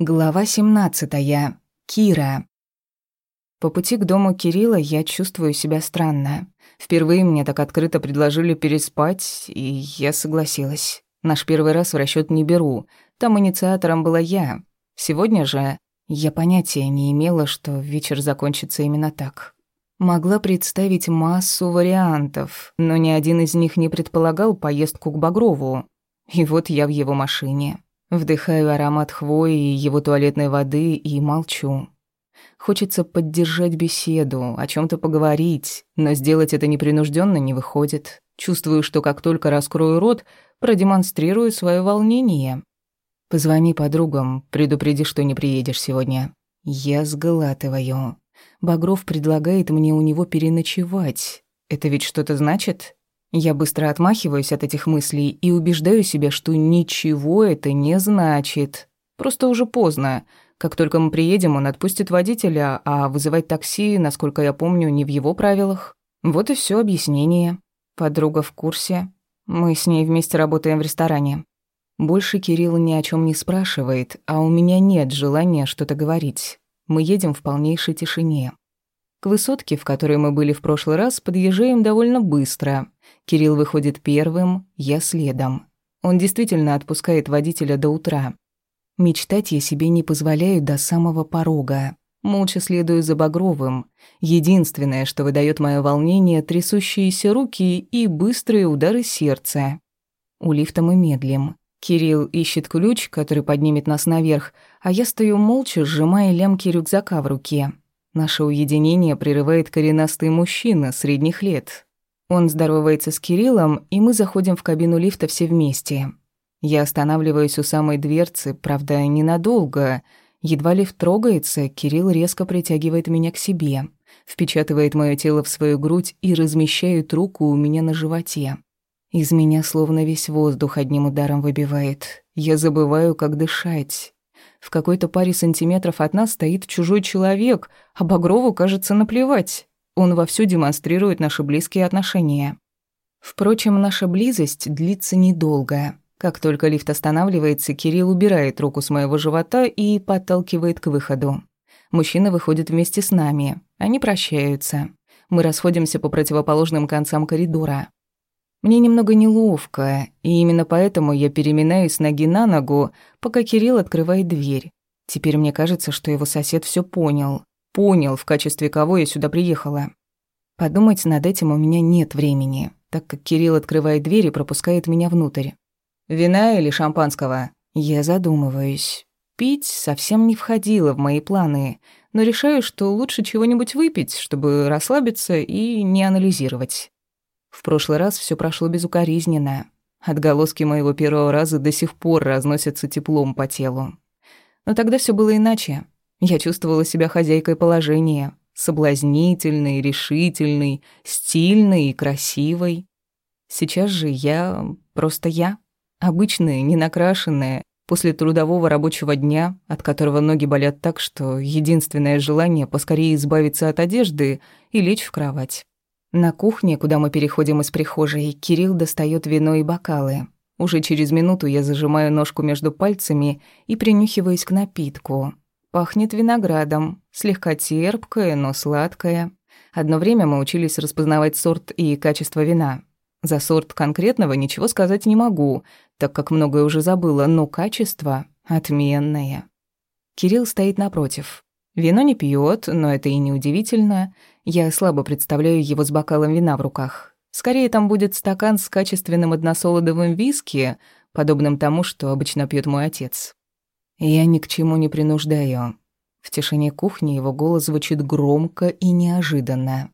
Глава 17. Кира. По пути к дому Кирилла я чувствую себя странно. Впервые мне так открыто предложили переспать, и я согласилась. Наш первый раз в расчет не беру. Там инициатором была я. Сегодня же я понятия не имела, что вечер закончится именно так. Могла представить массу вариантов, но ни один из них не предполагал поездку к Багрову. И вот я в его машине. Вдыхаю аромат хвои и его туалетной воды и молчу. Хочется поддержать беседу, о чем то поговорить, но сделать это непринужденно не выходит. Чувствую, что как только раскрою рот, продемонстрирую свое волнение. Позвони подругам, предупреди, что не приедешь сегодня. Я сглатываю. Багров предлагает мне у него переночевать. Это ведь что-то значит? Я быстро отмахиваюсь от этих мыслей и убеждаю себя, что ничего это не значит. Просто уже поздно. Как только мы приедем, он отпустит водителя, а вызывать такси, насколько я помню, не в его правилах. Вот и все объяснение. Подруга в курсе. Мы с ней вместе работаем в ресторане. Больше Кирилл ни о чем не спрашивает, а у меня нет желания что-то говорить. Мы едем в полнейшей тишине. К высотке, в которой мы были в прошлый раз, подъезжаем довольно быстро. Кирилл выходит первым, я следом. Он действительно отпускает водителя до утра. Мечтать я себе не позволяю до самого порога. Молча следую за Багровым. Единственное, что выдает мое волнение, трясущиеся руки и быстрые удары сердца. У лифта мы медлим. Кирилл ищет ключ, который поднимет нас наверх, а я стою молча, сжимая лямки рюкзака в руке. Наше уединение прерывает коренастый мужчина средних лет. Он здоровается с Кириллом, и мы заходим в кабину лифта все вместе. Я останавливаюсь у самой дверцы, правда, ненадолго. Едва лифт трогается, Кирилл резко притягивает меня к себе, впечатывает мое тело в свою грудь и размещает руку у меня на животе. Из меня словно весь воздух одним ударом выбивает. Я забываю, как дышать. В какой-то паре сантиметров от нас стоит чужой человек, а Багрову, кажется, наплевать. Он вовсю демонстрирует наши близкие отношения. Впрочем, наша близость длится недолго. Как только лифт останавливается, Кирилл убирает руку с моего живота и подталкивает к выходу. Мужчина выходит вместе с нами. Они прощаются. Мы расходимся по противоположным концам коридора. Мне немного неловко, и именно поэтому я переминаюсь ноги на ногу, пока Кирилл открывает дверь. Теперь мне кажется, что его сосед все понял. Понял, в качестве кого я сюда приехала. Подумать над этим у меня нет времени, так как Кирилл открывает дверь и пропускает меня внутрь. «Вина или шампанского?» Я задумываюсь. Пить совсем не входило в мои планы, но решаю, что лучше чего-нибудь выпить, чтобы расслабиться и не анализировать. В прошлый раз все прошло безукоризненно. Отголоски моего первого раза до сих пор разносятся теплом по телу. Но тогда все было иначе. Я чувствовала себя хозяйкой положения, соблазнительной, решительной, стильной и красивой. Сейчас же я просто я, обычная, ненакрашенная, после трудового рабочего дня, от которого ноги болят так, что единственное желание поскорее избавиться от одежды и лечь в кровать. На кухне, куда мы переходим из прихожей, Кирилл достает вино и бокалы. Уже через минуту я зажимаю ножку между пальцами и принюхиваюсь к напитку. Пахнет виноградом, слегка терпкое, но сладкое. Одно время мы учились распознавать сорт и качество вина. За сорт конкретного ничего сказать не могу, так как многое уже забыла, но качество отменное. Кирилл стоит напротив. Вино не пьет, но это и не удивительно. Я слабо представляю его с бокалом вина в руках. Скорее, там будет стакан с качественным односолодовым виски, подобным тому, что обычно пьет мой отец. Я ни к чему не принуждаю. В тишине кухни его голос звучит громко и неожиданно.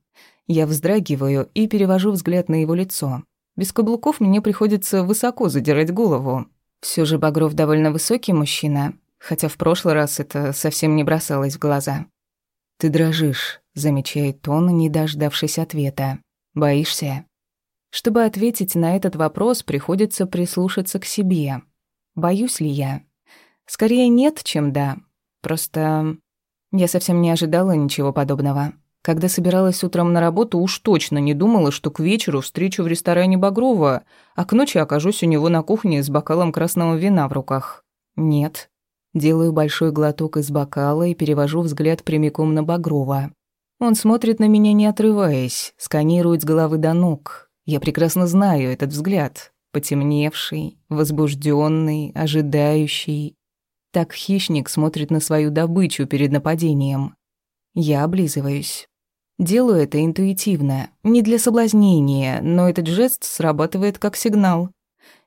Я вздрагиваю и перевожу взгляд на его лицо. Без каблуков мне приходится высоко задирать голову. Все же Багров довольно высокий мужчина, хотя в прошлый раз это совсем не бросалось в глаза. «Ты дрожишь», — замечает он, не дождавшись ответа. «Боишься?» Чтобы ответить на этот вопрос, приходится прислушаться к себе. Боюсь ли я? Скорее нет, чем да. Просто я совсем не ожидала ничего подобного. Когда собиралась утром на работу, уж точно не думала, что к вечеру встречу в ресторане Багрова, а к ночи окажусь у него на кухне с бокалом красного вина в руках. Нет, Делаю большой глоток из бокала и перевожу взгляд прямиком на Багрова. Он смотрит на меня не отрываясь, сканирует с головы до ног. Я прекрасно знаю этот взгляд. Потемневший, возбужденный, ожидающий. Так хищник смотрит на свою добычу перед нападением. Я облизываюсь. Делаю это интуитивно, не для соблазнения, но этот жест срабатывает как сигнал.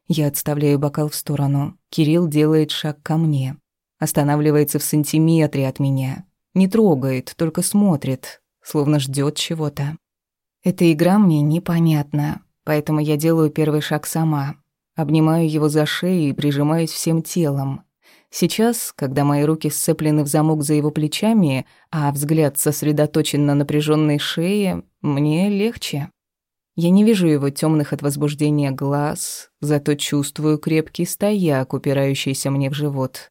Я отставляю бокал в сторону. Кирилл делает шаг ко мне останавливается в сантиметре от меня. Не трогает, только смотрит, словно ждет чего-то. Эта игра мне непонятна, поэтому я делаю первый шаг сама. Обнимаю его за шею и прижимаюсь всем телом. Сейчас, когда мои руки сцеплены в замок за его плечами, а взгляд сосредоточен на напряженной шее, мне легче. Я не вижу его темных от возбуждения глаз, зато чувствую крепкий стояк, упирающийся мне в живот.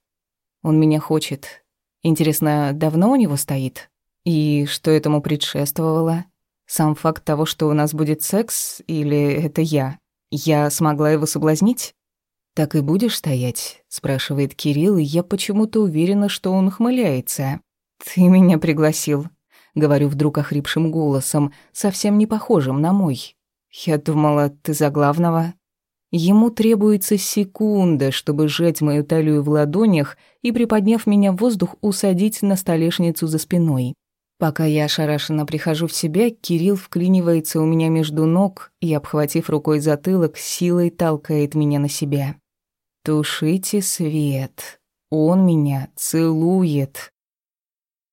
Он меня хочет. Интересно, давно у него стоит? И что этому предшествовало? Сам факт того, что у нас будет секс, или это я? Я смогла его соблазнить? «Так и будешь стоять?» — спрашивает Кирилл, и я почему-то уверена, что он хмыляется. «Ты меня пригласил», — говорю вдруг охрипшим голосом, совсем не похожим на мой. «Я думала, ты за главного». Ему требуется секунда, чтобы сжать мою талию в ладонях и, приподняв меня в воздух, усадить на столешницу за спиной. Пока я ошарашенно прихожу в себя, Кирилл вклинивается у меня между ног и, обхватив рукой затылок, силой толкает меня на себя. «Тушите свет. Он меня целует».